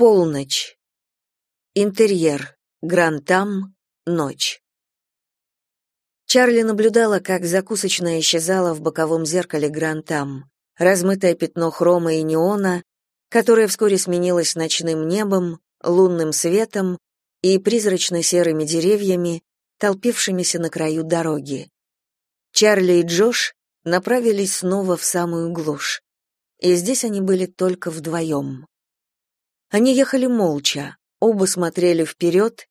Полночь. Интерьер. Грантам. Ночь. Чарли наблюдала, как закусочная исчезала в боковом зеркале Грантам, размытое пятно хрома и неона, которое вскоре сменилось ночным небом, лунным светом и призрачно-серыми деревьями, толпившимися на краю дороги. Чарли и Джош направились снова в самую глушь. И здесь они были только вдвоем. Они ехали молча, оба смотрели вперед,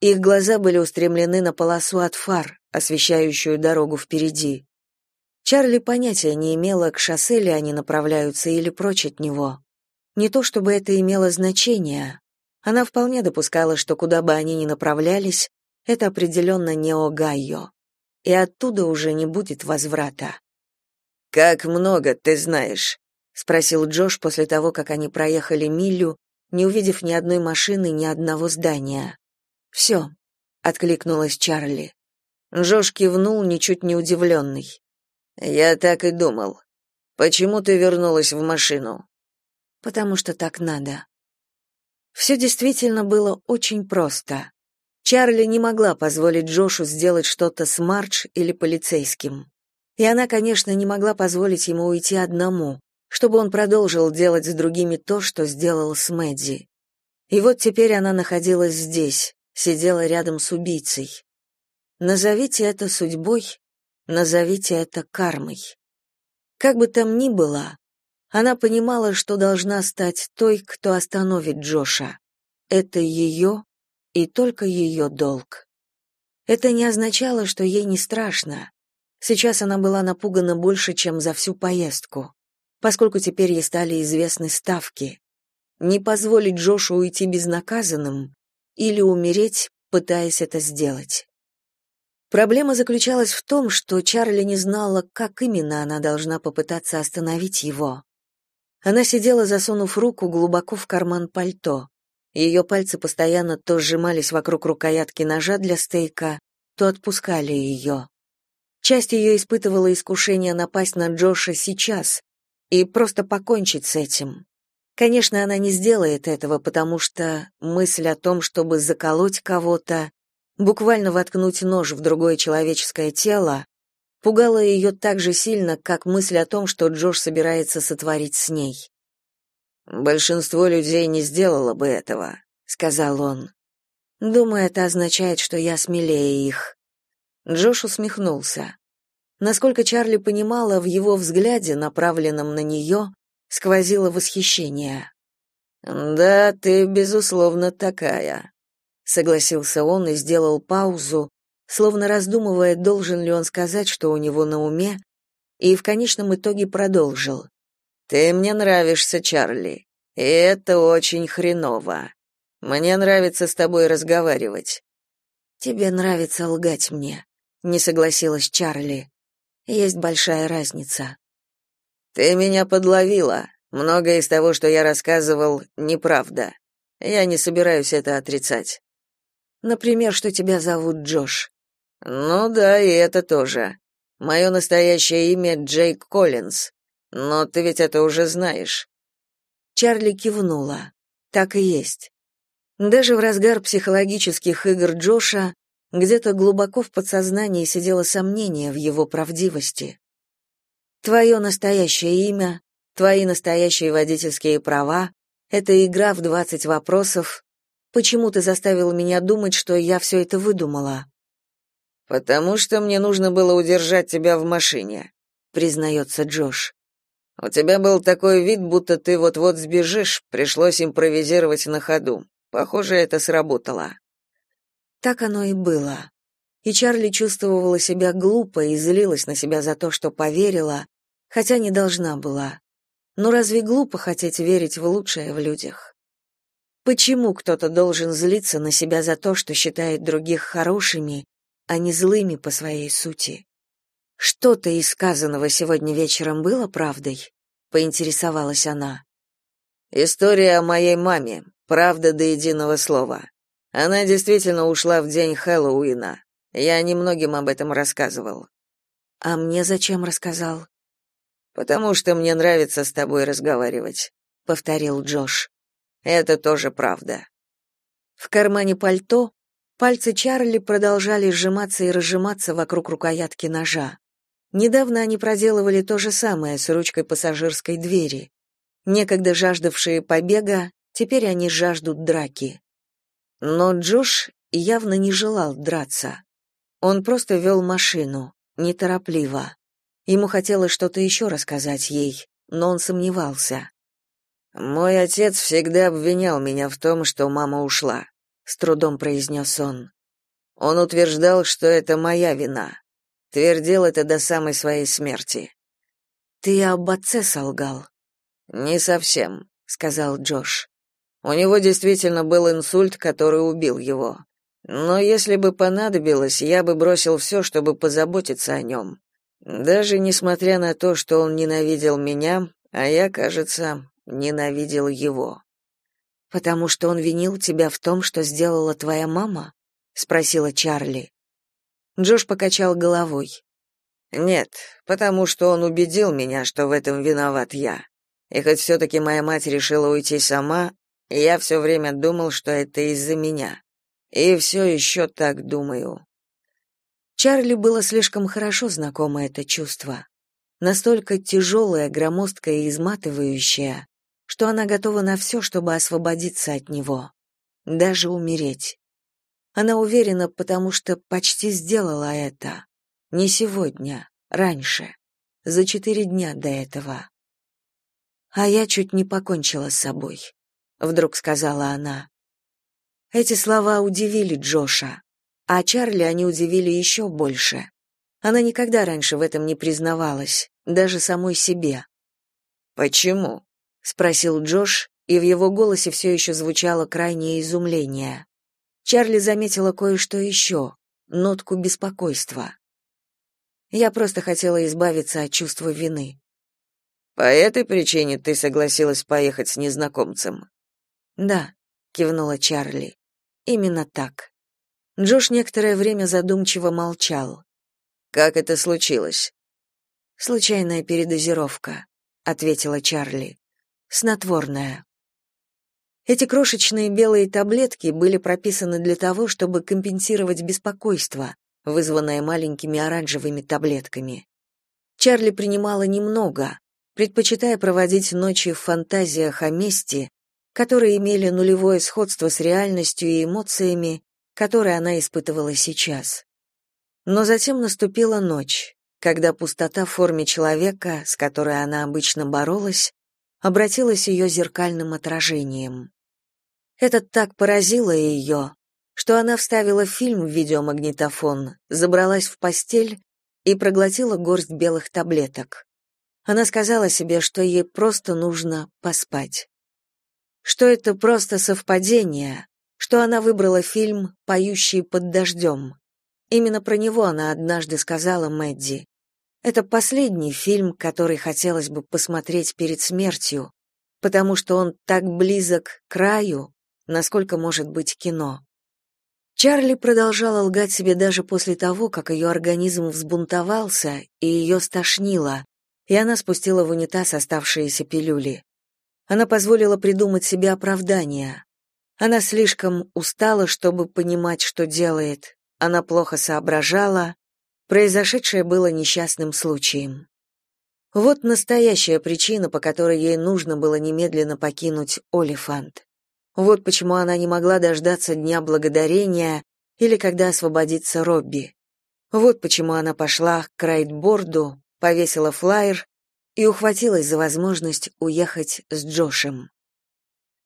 их глаза были устремлены на полосу от фар, освещающую дорогу впереди. Чарли понятия не имела, к шоссе ли они направляются или прочь от него. Не то чтобы это имело значение. Она вполне допускала, что куда бы они ни направлялись, это определенно не Огайо. И оттуда уже не будет возврата. «Как много ты знаешь?» — спросил Джош после того, как они проехали милю, не увидев ни одной машины, ни одного здания. «Все», — откликнулась Чарли. Джош кивнул, ничуть не удивленный. «Я так и думал. Почему ты вернулась в машину?» «Потому что так надо». Все действительно было очень просто. Чарли не могла позволить Джошу сделать что-то с Мардж или полицейским. И она, конечно, не могла позволить ему уйти одному, чтобы он продолжил делать с другими то, что сделал с Мэдди. И вот теперь она находилась здесь, сидела рядом с убийцей. Назовите это судьбой, назовите это кармой. Как бы там ни было, она понимала, что должна стать той, кто остановит Джоша. Это ее и только ее долг. Это не означало, что ей не страшно. Сейчас она была напугана больше, чем за всю поездку поскольку теперь ей стали известны ставки. Не позволить Джошу уйти безнаказанным или умереть, пытаясь это сделать. Проблема заключалась в том, что Чарли не знала, как именно она должна попытаться остановить его. Она сидела, засунув руку глубоко в карман пальто. Ее пальцы постоянно то сжимались вокруг рукоятки ножа для стейка, то отпускали ее. Часть ее испытывала искушение напасть на Джоша сейчас, и просто покончить с этим. Конечно, она не сделает этого, потому что мысль о том, чтобы заколоть кого-то, буквально воткнуть нож в другое человеческое тело, пугала ее так же сильно, как мысль о том, что Джош собирается сотворить с ней. «Большинство людей не сделало бы этого», — сказал он. «Думаю, это означает, что я смелее их». Джош усмехнулся. Насколько Чарли понимала, в его взгляде, направленном на нее, сквозило восхищение. «Да, ты, безусловно, такая», — согласился он и сделал паузу, словно раздумывая, должен ли он сказать, что у него на уме, и в конечном итоге продолжил. «Ты мне нравишься, Чарли, и это очень хреново. Мне нравится с тобой разговаривать». «Тебе нравится лгать мне», — не согласилась Чарли. Есть большая разница. Ты меня подловила. Многое из того, что я рассказывал, неправда. Я не собираюсь это отрицать. Например, что тебя зовут Джош. Ну да, и это тоже. Мое настоящее имя Джейк Коллинз. Но ты ведь это уже знаешь. Чарли кивнула. Так и есть. Даже в разгар психологических игр Джоша где-то глубоко в подсознании сидело сомнение в его правдивости. Твое настоящее имя, твои настоящие водительские права — это игра в двадцать вопросов. Почему ты заставил меня думать, что я все это выдумала? Потому что мне нужно было удержать тебя в машине, признается Джош. У тебя был такой вид, будто ты вот-вот сбежишь, пришлось импровизировать на ходу. Похоже, это сработало. Так оно и было. И Чарли чувствовала себя глупо и злилась на себя за то, что поверила, хотя не должна была. Но разве глупо хотеть верить в лучшее в людях? Почему кто-то должен злиться на себя за то, что считает других хорошими, а не злыми по своей сути? Что-то из сказанного сегодня вечером было правдой? поинтересовалась она. История о моей маме, правда до единого слова. Она действительно ушла в день Хэллоуина. Я немногим об этом рассказывал. А мне зачем рассказал? Потому что мне нравится с тобой разговаривать, повторил Джош. Это тоже правда. В кармане пальто пальцы Чарли продолжали сжиматься и разжиматься вокруг рукоятки ножа. Недавно они проделывали то же самое с ручкой пассажирской двери. Некогда жаждавшие побега, теперь они жаждут драки. Но Джош явно не желал драться. Он просто вел машину, неторопливо. Ему хотелось что-то еще рассказать ей, но он сомневался. Мой отец всегда обвинял меня в том, что мама ушла, с трудом произнес он. Он утверждал, что это моя вина. Твердил это до самой своей смерти. Ты об отце солгал. Не совсем, сказал Джош. У него действительно был инсульт, который убил его. Но если бы понадобилось, я бы бросил все, чтобы позаботиться о нем. Даже несмотря на то, что он ненавидел меня, а я, кажется, ненавидел его. Потому что он винил тебя в том, что сделала твоя мама? спросила Чарли. Джош покачал головой. Нет, потому что он убедил меня, что в этом виноват я. И хоть все-таки моя мать решила уйти сама, я все время думал, что это из-за меня. И все еще так думаю. Чарли было слишком хорошо знакомо это чувство. Настолько тяжелое, громоздкое и изматывающее, что она готова на все, чтобы освободиться от него, даже умереть. Она уверена, потому что почти сделала это. Не сегодня, раньше, за четыре дня до этого. А я чуть не покончила с собой, вдруг сказала она. Эти слова удивили Джоша, а Чарли они удивили еще больше. Она никогда раньше в этом не признавалась, даже самой себе. Почему? спросил Джош, и в его голосе все еще звучало крайнее изумление. Чарли заметила кое-что еще, нотку беспокойства. Я просто хотела избавиться от чувства вины. По этой причине ты согласилась поехать с незнакомцем? Да, кивнула Чарли. Именно так. Джош некоторое время задумчиво молчал. Как это случилось? Случайная передозировка, ответила Чарли снотворное. Эти крошечные белые таблетки были прописаны для того, чтобы компенсировать беспокойство, вызванное маленькими оранжевыми таблетками. Чарли принимала немного, предпочитая проводить ночи в фантазиях о месте, которые имели нулевое сходство с реальностью и эмоциями, которые она испытывала сейчас. Но затем наступила ночь, когда пустота в форме человека, с которой она обычно боролась, обратилась ее зеркальным отражением. Это так поразило ее, что она вставила фильм в видеомагнитофон, забралась в постель и проглотила горсть белых таблеток. Она сказала себе, что ей просто нужно поспать. Что это просто совпадение, что она выбрала фильм «Поющие под дождем». Именно про него она однажды сказала Мэдди. Это последний фильм, который хотелось бы посмотреть перед смертью, потому что он так близок к краю, насколько может быть кино. Чарли продолжала лгать себе даже после того, как ее организм взбунтовался и ее стошнило, и она спустила в унитаз оставшиеся пилюли. Она позволила придумать себе оправдание. Она слишком устала, чтобы понимать, что делает. Она плохо соображала, Произошедшее было несчастным случаем. Вот настоящая причина, по которой ей нужно было немедленно покинуть Олифант. Вот почему она не могла дождаться Дня Благодарения или когда освободится Робби. Вот почему она пошла к райдборду, повесила флаер и ухватилась за возможность уехать с Джошем.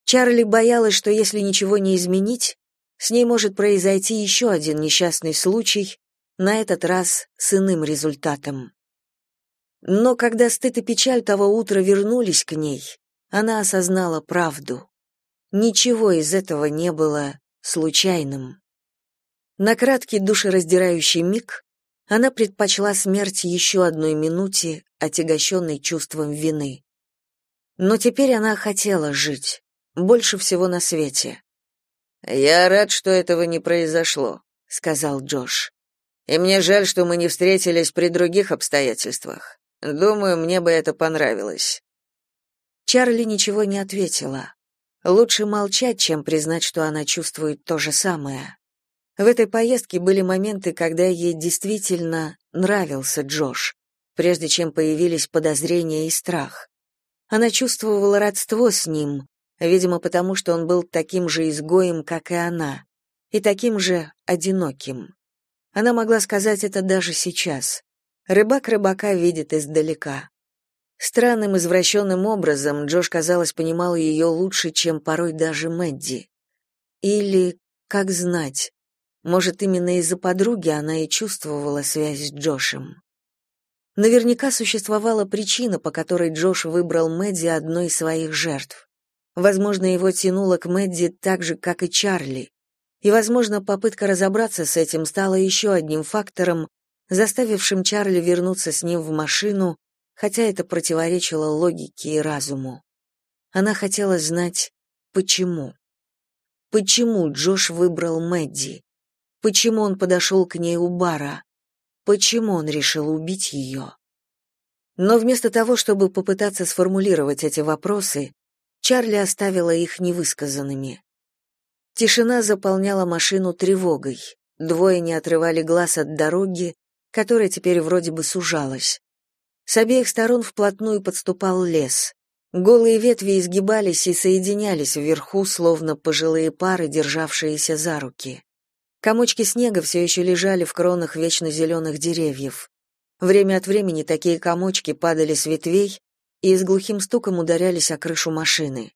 Чарли боялась, что если ничего не изменить, с ней может произойти еще один несчастный случай, на этот раз с иным результатом. Но когда стыд и печаль того утра вернулись к ней, она осознала правду. Ничего из этого не было случайным. На краткий душераздирающий миг она предпочла смерть еще одной минуте, отягощенной чувством вины. Но теперь она хотела жить, больше всего на свете. «Я рад, что этого не произошло», — сказал Джош. И мне жаль, что мы не встретились при других обстоятельствах. Думаю, мне бы это понравилось. Чарли ничего не ответила. Лучше молчать, чем признать, что она чувствует то же самое. В этой поездке были моменты, когда ей действительно нравился Джош, прежде чем появились подозрения и страх. Она чувствовала родство с ним, видимо, потому что он был таким же изгоем, как и она, и таким же одиноким. Она могла сказать это даже сейчас. Рыбак рыбака видит издалека. Странным извращенным образом Джош, казалось, понимал ее лучше, чем порой даже Мэдди. Или, как знать, может, именно из-за подруги она и чувствовала связь с Джошем. Наверняка существовала причина, по которой Джош выбрал Мэдди одной из своих жертв. Возможно, его тянуло к Мэдди так же, как и Чарли. И, возможно, попытка разобраться с этим стала еще одним фактором, заставившим Чарли вернуться с ним в машину, хотя это противоречило логике и разуму. Она хотела знать, почему. Почему Джош выбрал Мэдди? Почему он подошел к ней у бара? Почему он решил убить ее? Но вместо того, чтобы попытаться сформулировать эти вопросы, Чарли оставила их невысказанными. Тишина заполняла машину тревогой. Двое не отрывали глаз от дороги, которая теперь вроде бы сужалась. С обеих сторон вплотную подступал лес. Голые ветви изгибались и соединялись вверху, словно пожилые пары, державшиеся за руки. Комочки снега все еще лежали в кронах вечно зеленых деревьев. Время от времени такие комочки падали с ветвей и с глухим стуком ударялись о крышу машины.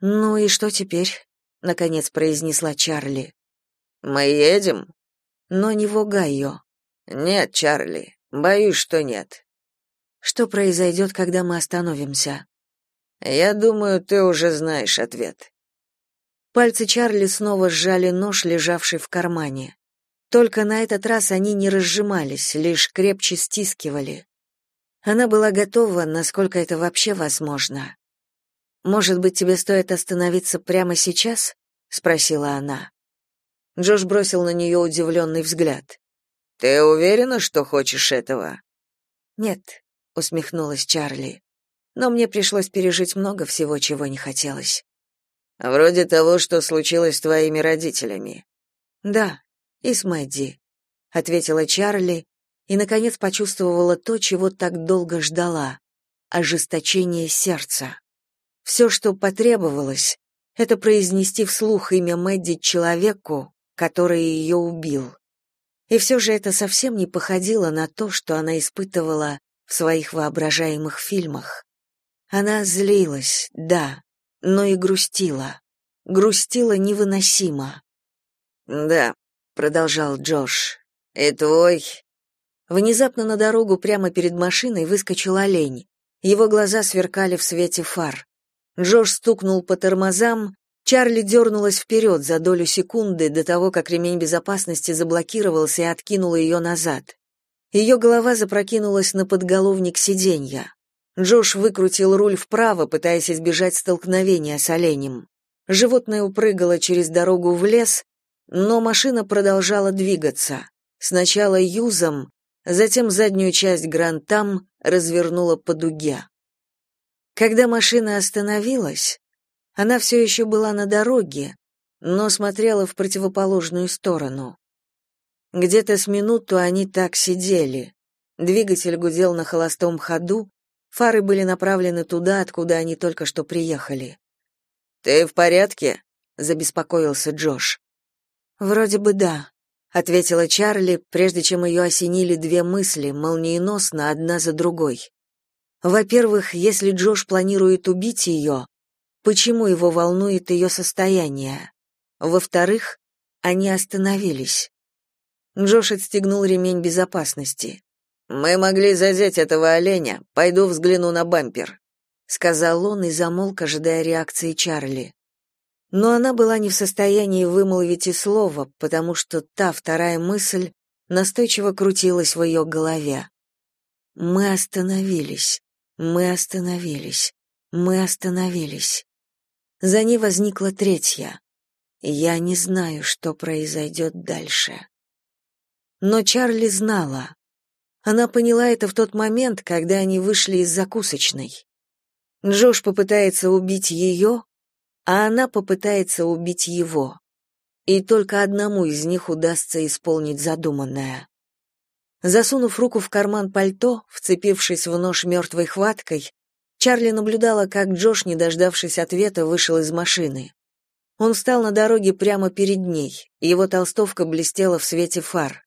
«Ну и что теперь?» — наконец произнесла Чарли. «Мы едем?» «Но не в Огайо». «Нет, Чарли, боюсь, что нет». «Что произойдет, когда мы остановимся?» «Я думаю, ты уже знаешь ответ». Пальцы Чарли снова сжали нож, лежавший в кармане. Только на этот раз они не разжимались, лишь крепче стискивали. Она была готова, насколько это вообще возможно. «Может быть, тебе стоит остановиться прямо сейчас?» — спросила она. Джош бросил на нее удивленный взгляд. «Ты уверена, что хочешь этого?» «Нет», — усмехнулась Чарли. «Но мне пришлось пережить много всего, чего не хотелось». Вроде того, что случилось с твоими родителями. Да, и с Мэдди, ответила Чарли и наконец почувствовала то, чего так долго ждала ожесточение сердца. Все, что потребовалось, это произнести вслух имя Мэдди человеку, который ее убил. И все же это совсем не походило на то, что она испытывала в своих воображаемых фильмах. Она злилась, да, но и грустила. Грустила невыносимо. «Да», — продолжал Джош, — «и твой...» Внезапно на дорогу прямо перед машиной выскочил олень. Его глаза сверкали в свете фар. Джош стукнул по тормозам, Чарли дернулась вперед за долю секунды до того, как ремень безопасности заблокировался и откинул ее назад. Ее голова запрокинулась на подголовник сиденья. Джош выкрутил руль вправо, пытаясь избежать столкновения с оленем. Животное упрыгало через дорогу в лес, но машина продолжала двигаться. Сначала юзом, затем заднюю часть грантам развернула по дуге. Когда машина остановилась, она все еще была на дороге, но смотрела в противоположную сторону. Где-то с минуту они так сидели. Двигатель гудел на холостом ходу, Фары были направлены туда, откуда они только что приехали. «Ты в порядке?» — забеспокоился Джош. «Вроде бы да», — ответила Чарли, прежде чем ее осенили две мысли, молниеносно одна за другой. Во-первых, если Джош планирует убить ее, почему его волнует ее состояние? Во-вторых, они остановились. Джош отстегнул ремень безопасности. Мы могли задеть этого оленя. Пойду взгляну на бампер, сказал он и замолк, ожидая реакции Чарли. Но она была не в состоянии вымолвить и слова, потому что та вторая мысль настойчиво крутилась в ее голове. Мы остановились. Мы остановились. Мы остановились. За ней возникла третья. Я не знаю, что произойдет дальше. Но Чарли знала. Она поняла это в тот момент, когда они вышли из закусочной. Джош попытается убить ее, а она попытается убить его. И только одному из них удастся исполнить задуманное. Засунув руку в карман пальто, вцепившись в нож мертвой хваткой, Чарли наблюдала, как Джош, не дождавшись ответа, вышел из машины. Он встал на дороге прямо перед ней, его толстовка блестела в свете фар.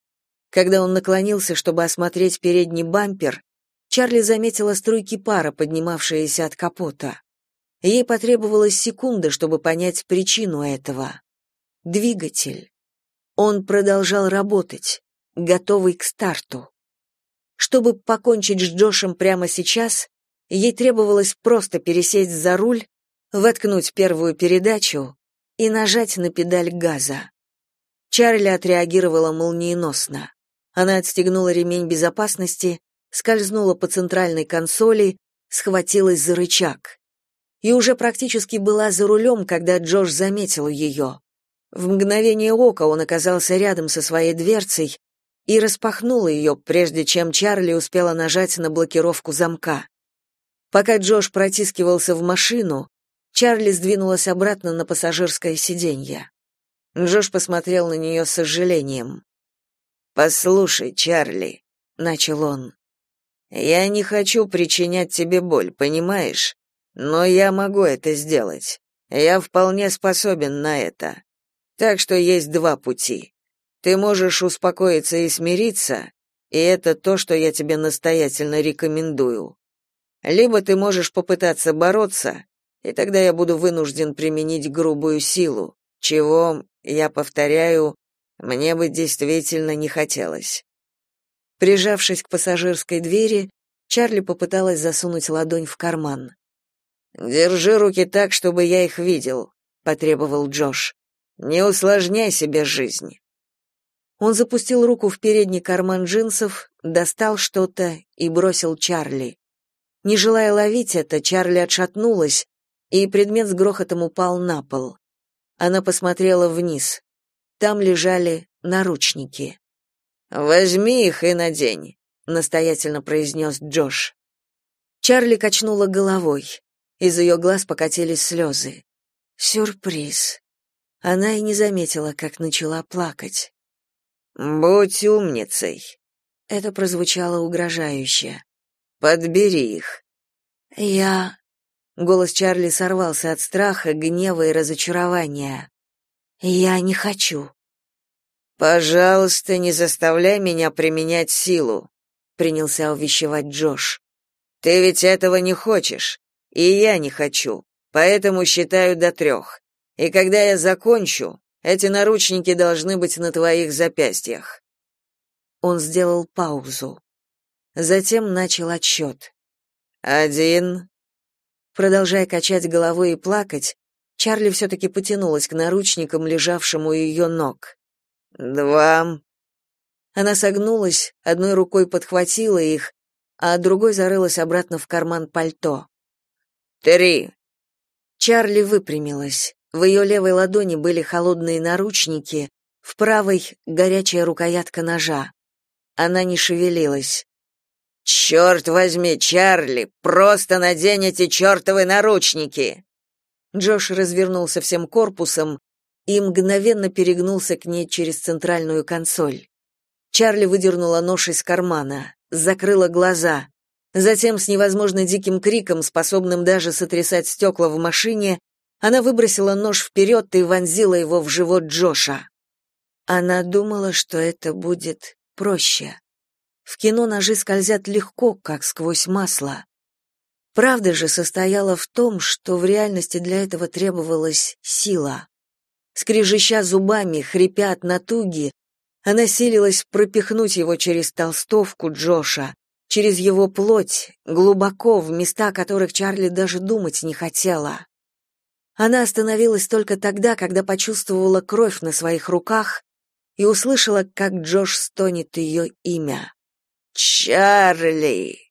Когда он наклонился, чтобы осмотреть передний бампер, Чарли заметила струйки пара, поднимавшиеся от капота. Ей потребовалась секунда, чтобы понять причину этого. Двигатель. Он продолжал работать готовый к старту. Чтобы покончить с Джошем прямо сейчас, ей требовалось просто пересесть за руль, воткнуть первую передачу и нажать на педаль газа. Чарли отреагировала молниеносно. Она отстегнула ремень безопасности, скользнула по центральной консоли, схватилась за рычаг. И уже практически была за рулем, когда Джош заметил ее. В мгновение ока он оказался рядом со своей дверцей, и распахнула ее, прежде чем Чарли успела нажать на блокировку замка. Пока Джош протискивался в машину, Чарли сдвинулась обратно на пассажирское сиденье. Джош посмотрел на нее с сожалением. «Послушай, Чарли», — начал он, — «я не хочу причинять тебе боль, понимаешь? Но я могу это сделать. Я вполне способен на это. Так что есть два пути. Ты можешь успокоиться и смириться, и это то, что я тебе настоятельно рекомендую. Либо ты можешь попытаться бороться, и тогда я буду вынужден применить грубую силу, чего, я повторяю, мне бы действительно не хотелось. Прижавшись к пассажирской двери, Чарли попыталась засунуть ладонь в карман. Держи руки так, чтобы я их видел, потребовал Джош. Не усложняй себе жизнь. Он запустил руку в передний карман джинсов, достал что-то и бросил Чарли. Не желая ловить это, Чарли отшатнулась, и предмет с грохотом упал на пол. Она посмотрела вниз. Там лежали наручники. «Возьми их и надень», — настоятельно произнес Джош. Чарли качнула головой. Из ее глаз покатились слезы. Сюрприз. Она и не заметила, как начала плакать. Будь умницей. Это прозвучало угрожающе. Подбери их. Я Голос Чарли сорвался от страха, гнева и разочарования. Я не хочу. Пожалуйста, не заставляй меня применять силу, принялся увещевать Джош. Ты ведь этого не хочешь, и я не хочу. Поэтому считаю до трех. И когда я закончу, эти наручники должны быть на твоих запястьях. Он сделал паузу. Затем начал отсчет. Один. Продолжая качать головой и плакать, Чарли все-таки потянулась к наручникам, лежавшим у ее ног. Два. Она согнулась, одной рукой подхватила их, а другой зарылась обратно в карман пальто. Три. Чарли выпрямилась. В ее левой ладони были холодные наручники, в правой — горячая рукоятка ножа. Она не шевелилась. «Черт возьми, Чарли, просто надень эти чертовы наручники!» Джош развернулся всем корпусом и мгновенно перегнулся к ней через центральную консоль. Чарли выдернула нож из кармана, закрыла глаза. Затем с невозможно диким криком, способным даже сотрясать стекла в машине, она выбросила нож вперед и вонзила его в живот Джоша. Она думала, что это будет проще. В кино ножи скользят легко, как сквозь масло. Правда же состояла в том, что в реальности для этого требовалась сила. Скрежеща зубами, хрипя от натуги, она силилась пропихнуть его через толстовку Джоша, через его плоть, глубоко, в места которых Чарли даже думать не хотела. Она остановилась только тогда, когда почувствовала кровь на своих руках и услышала, как Джош стонет ее имя. «Чарли!»